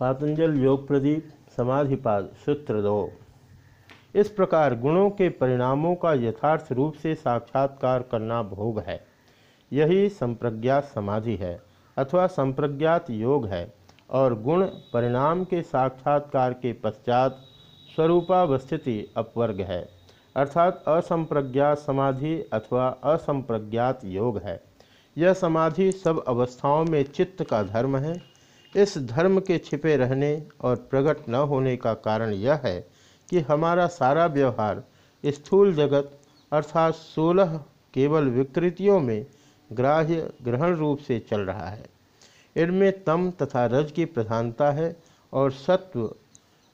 पातंजल योग प्रदीप, समाधिपाद सूत्र दो इस प्रकार गुणों के परिणामों का यथार्थ रूप से साक्षात्कार करना भोग है। यही संप्रज्ञात समाधि है, अथवा संप्रज्ञात योग है, और गुण परिणाम के साक्षात्कार के पश्चात स्वरूपावस्थिति अपवर्ग है, अर्थात असंप्रज्ञात समाधि अथवा असंप्रज्ञात योग है। यह समाधि सब अवस्थाओं में चित्त का धर्म है इस धर्म के छिपे रहने और प्रकट न होने का कारण यह है कि हमारा सारा व्यवहार स्थूल जगत अर्थात सोलह केवल विकृतियों में ग्राह्य ग्रहण रूप से चल रहा है। इनमें तम तथा रज की प्रधानता है और सत्व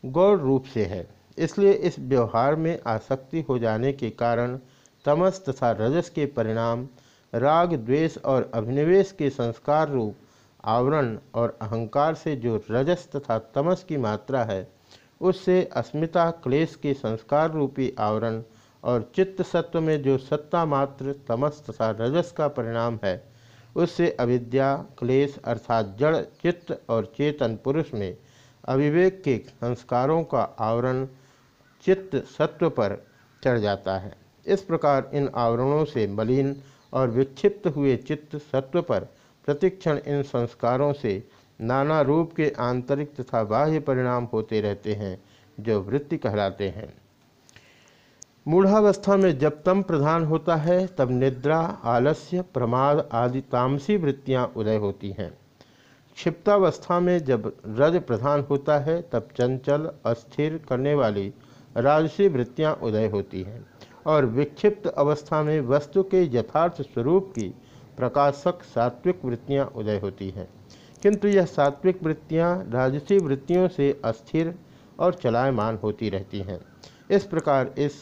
गौर रूप से है। इसलिए इस व्यवहार में आसक्ति हो जाने के कारण तमस तथा रजस के परिणाम, राग, द्वेष और अभिनिवेश के संस्कार रूप आवरण और अहंकार से जो रजस तथा तमस की मात्रा है, उससे अस्मिता क्लेश के संस्कार रूपी आवरण और चित्त सत्व में जो सत्ता मात्र, तमस तथा रजस का परिणाम है, उससे अविद्या, क्लेश अर्थात जड़, चित्त और चेतन पुरुष में अविवेक के संस्कारों का आवरण चित्त सत्व पर चढ़ जाता है। इस प्रकार इन आवरणों से मलिन और विक्षिप्त हुए चित्त सत्व पर प्रतिक्षण इन संस्कारों से नाना रूप के आंतरिक तथा बाह्य परिणाम होते रहते हैं, जो वृत्ति कहलाते हैं। मूढ़ावस्था में जब तम प्रधान होता है, तब निद्रा, आलस्य, प्रमाद आदि तामसी वृत्तियाँ उदय होती हैं। क्षिप्तावस्था में जब रज प्रधान होता है, तब चंचल, अस्थिर करने वाली राजसी वृत्तियाँ उदय होती हैं। और विक्षिप्त अवस्था में वस्तु के यथार्थ स्वरूप की प्रकाशक सात्विक वृत्तियाँ उदय होती हैं। किंतु यह सात्विक वृत्तियाँ राजसी वृत्तियों से अस्थिर और चलायमान होती रहती हैं। इस प्रकार इस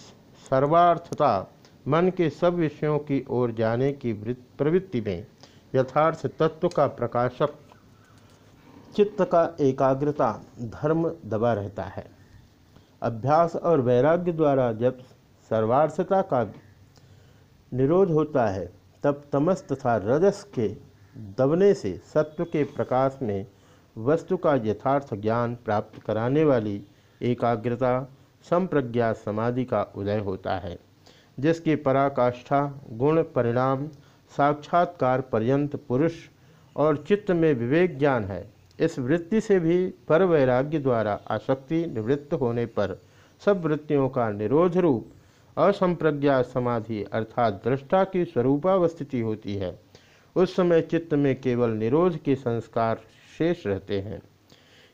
सर्वार्थता मन के सब विषयों की ओर जाने की प्रवृत्ति में यथार्थ तत्व का प्रकाशक चित्त का एकाग्रता धर्म दबा रहता है। अभ्यास और वैराग्य द्वारा जब सर्वार्थता का निरोध होता है तब तमस तथा रजस के दबने से सत्व के प्रकाश में वस्तु का यथार्थ ज्ञान प्राप्त कराने वाली एकाग्रता, संप्रज्ञा, समाधि का उदय होता है, जिसकी पराकाष्ठा, गुण परिणाम, साक्षात्कार पर्यंत पुरुष और चित्त में विवेक ज्ञान है। इस वृत्ति से भी पर वैराग्य द्वारा आसक्ति निवृत्त होने पर सब वृत्तियों का निरोध रूप असंप्रज्ञा समाधि अर्थात दृष्टा की स्वरूपावस्थिति होती है। उस समय चित्त में केवल निरोध के संस्कार शेष रहते हैं।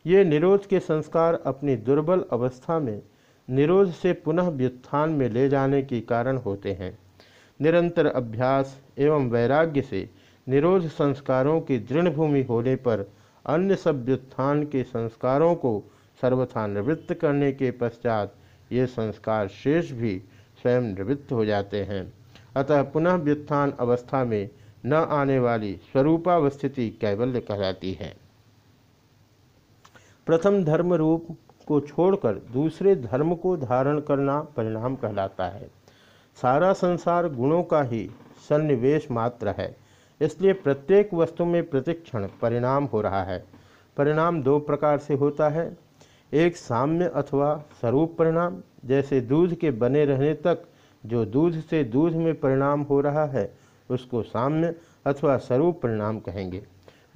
ये निरोध के संस्कार अपनी दुर्बल अवस्था में निरोध से पुनः व्युत्थान में ले जाने के कारण होते हैं। निरंतर अभ्यास एवं वैराग्य से निरोध संस्कारों की दृढ़ भूमि होने पर अन्य सब व्युत्थान के संस्कारों को सर्वथा निवृत्त करने के पश्चात ये संस्कार शेष भी स्वयं निवृत्त हो जाते हैं। अतः पुनः व्युत्थान अवस्था में न आने वाली स्वरूपावस्थिति कैवल्य कहलाती है। प्रथम धर्म रूप को छोड़कर दूसरे धर्म को धारण करना परिणाम कहलाता है। सारा संसार गुणों का ही सन्निवेश मात्र है, इसलिए प्रत्येक वस्तु में प्रतिक्षण परिणाम हो रहा है। परिणाम दो प्रकार से होता है एक साम्य अथवा स्वरूप परिणाम, जैसे दूध के बने रहने तक जो दूध से दूध में परिणाम हो रहा है, उसको साम्य अथवा स्वरूप परिणाम कहेंगे।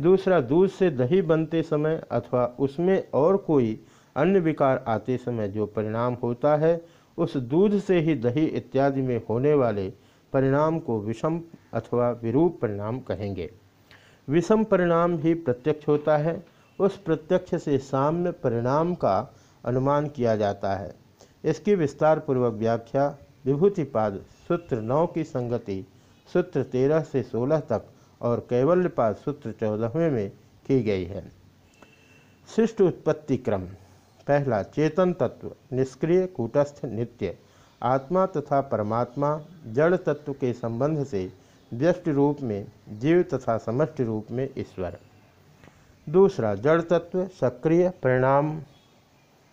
दूसरा, दूध से दही बनते समय अथवा उसमें और कोई अन्य विकार आते समय जो परिणाम होता है, उस दूध से ही दही इत्यादि में होने वाले परिणाम को विषम अथवा विरूप परिणाम कहेंगे। विषम परिणाम ही प्रत्यक्ष होता है उस प्रत्यक्ष से साम्य परिणाम का अनुमान किया जाता है। इसकी विस्तार पूर्वक व्याख्या विभूतिपाद सूत्र नौ की संगति सूत्र तेरह से सोलह तक और कैवल्यपाद सूत्र चौदहवें में की गई है। शिष्ट उत्पत्ति क्रम। पहला, चेतन तत्व, निष्क्रिय, कूटस्थ, नित्य। आत्मा तथा परमात्मा, जड़ तत्व के संबंध से व्यष्ट रूप में, जीव तथा समष्टि रूप में ईश्वर। दूसरा, जड़ तत्व, सक्रिय परिणाम,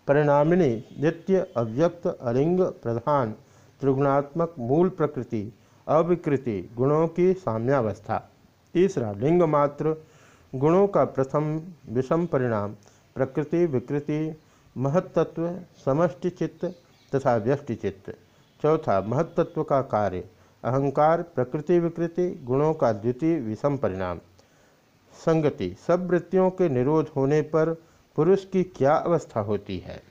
परिणामिनी, नित्य, अव्यक्त, अलिंग, प्रधान, त्रिगुणात्मक, मूल प्रकृति, अविकृति, गुणों की साम्यावस्था। तीसरा, लिंग मात्र, गुणों का प्रथम विषम परिणाम, प्रकृति, विकृति महत्त्व समष्टि चित्त तथा व्यष्टि चित्त। चौथा महत्त्व का कार्य, अहंकार, प्रकृति, विकृति, गुणों का द्वितीय विषम परिणाम। संगति सब वृत्तियों के निरोध होने पर पुरुष की क्या अवस्था होती है?